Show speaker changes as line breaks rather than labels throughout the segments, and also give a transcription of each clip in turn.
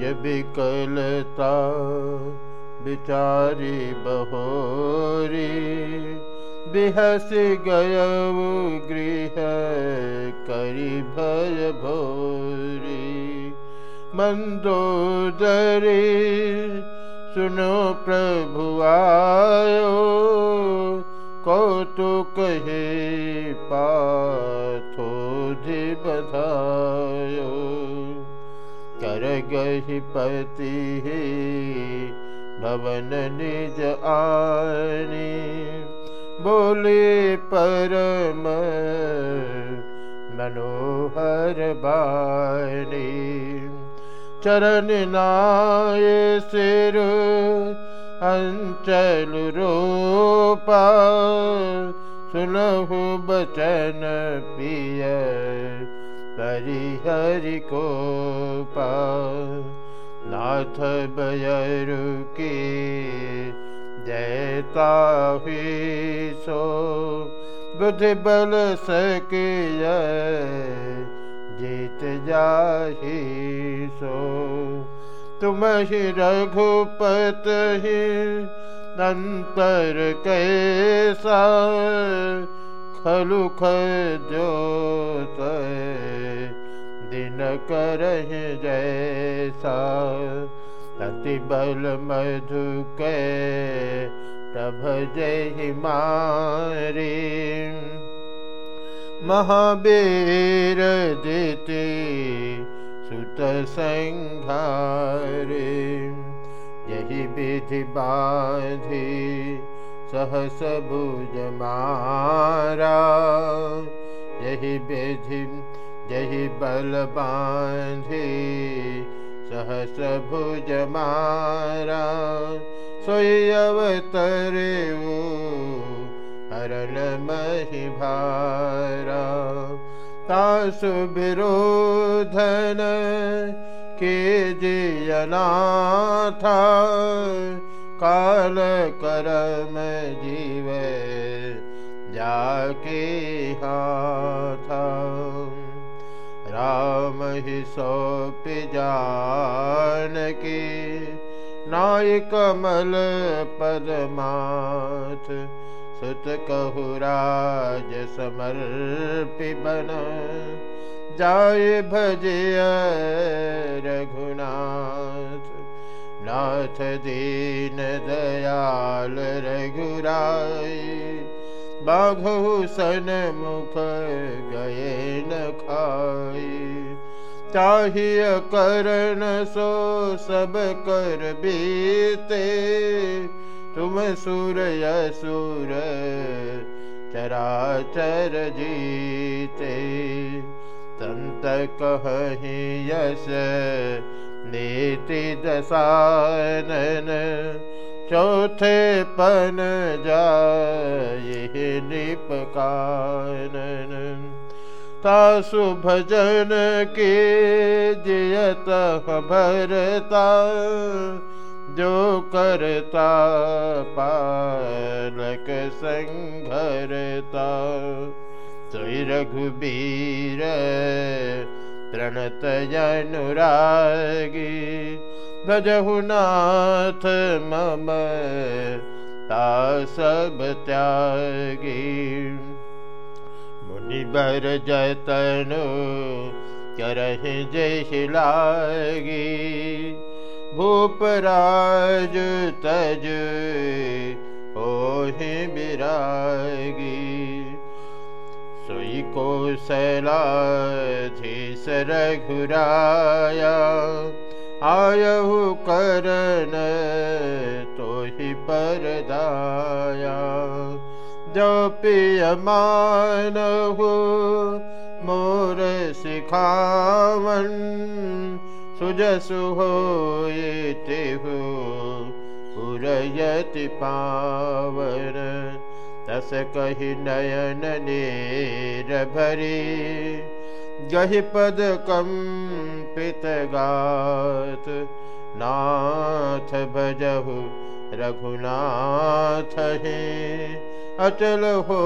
निज विकलता विचारी बहोरी, बिहस गय गृह करी भय भोरी। मंदोदरी सुनो प्रभु आयो, कौतुक हे पाथो बधायो पति भवन निज आनी। बोले परम मनोहर बानी। चरण नाय सिर अंचल रूपा। सुनहु बचन पिय हरि को पा नाथ बयरु की जयता सो। बुद्धि बल सकिय जीत जाही सो। तुम ही रघुपत ही अंतर कैसा। खलु खो दिन कर जैसा। अति बल मधु के तब जय मारे। महावीर देते सुत संघारे। यही विधि बाधि सहस भुज मारा। यही विधि यही बल बांधे सहस भुज मारा। सोई अवतरे हरण मही भारा। तासु विरोधन के था काल करम जीव जाके था राम ही सौप जान के नाय कमल पदमाथ सुत कहुराज समर्पि बन, जाय भजय रघुनाथ। नाथ दीन दयाल रघुराय बाघु सन मुख गए न खाई चाहिए करण सो सब कर बीते। तुम सुर यसुर चराचर जीते। संत कही यश नीति दसानन चौथे पन जाए निपकानन तासु भजन के जियत भरता, जो करता पालक संघरता सोई रघुबीर प्रणत अनुरागी भजहुनाथ मम ता सब त्यागी। मुनिबर जतनु करहि जय लागी भूपराज तज ओहि विरागी आयहु करन तो ही परदाया जो पिय मानहु मोर सिखावन सुजसु हो तेहु पुरयति पावन तस कहि नयन नेर भरी गहि पद कंपित गात। नाथ भजहु रघुनाथ हे अचल हो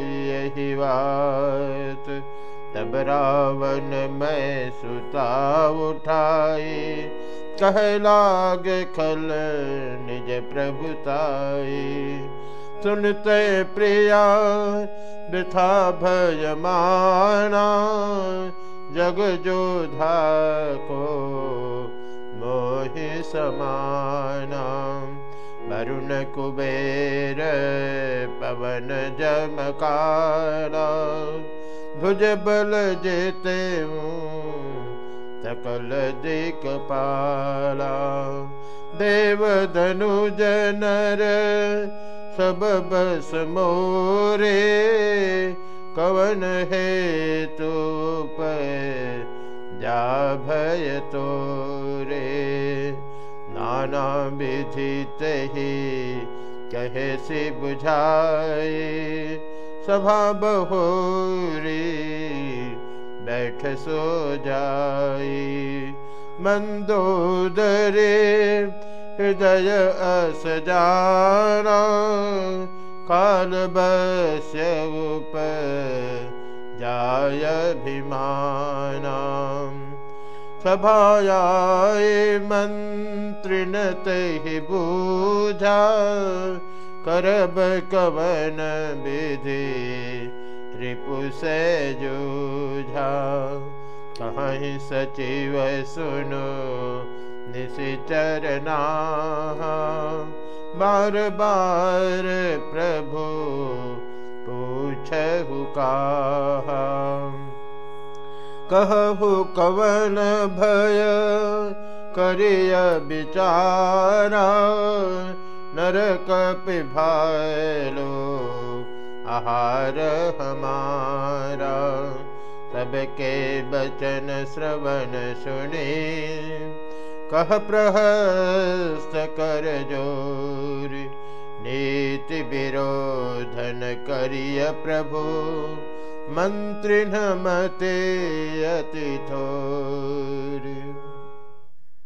यही बात। तब रावण मैं सुता उठाए, कह लाग खल निज प्रभुताई सुनते प्रिया वृथा भय माना, जग जोधा को मोहि समाना। वरुण कुबेर पवन जमकारा भुज बल जेते सकल दिक पाला। देव धनुज नर सब बस मोरे। कवन है तो जा भय तोरे नाना विधि ही कहे से बुझाए सभा बहोरी बैठ सो जाई मंदोदरे हृदय अस जाना काल भिमाना सभायाय मंत्रिण तहि बूझा करब कवन विधि रिपु से जूझा कहीं सचिव सुनो बार बार प्रभु कहा कहु कवन भय? करिय विचारा। नरक पिभालो आहार हमारा। सबके बचन श्रवण सुने। कह प्रहस्त कर ज़ोर। नीति विरोधन करिय प्रभु। मन्त्रिणमते मते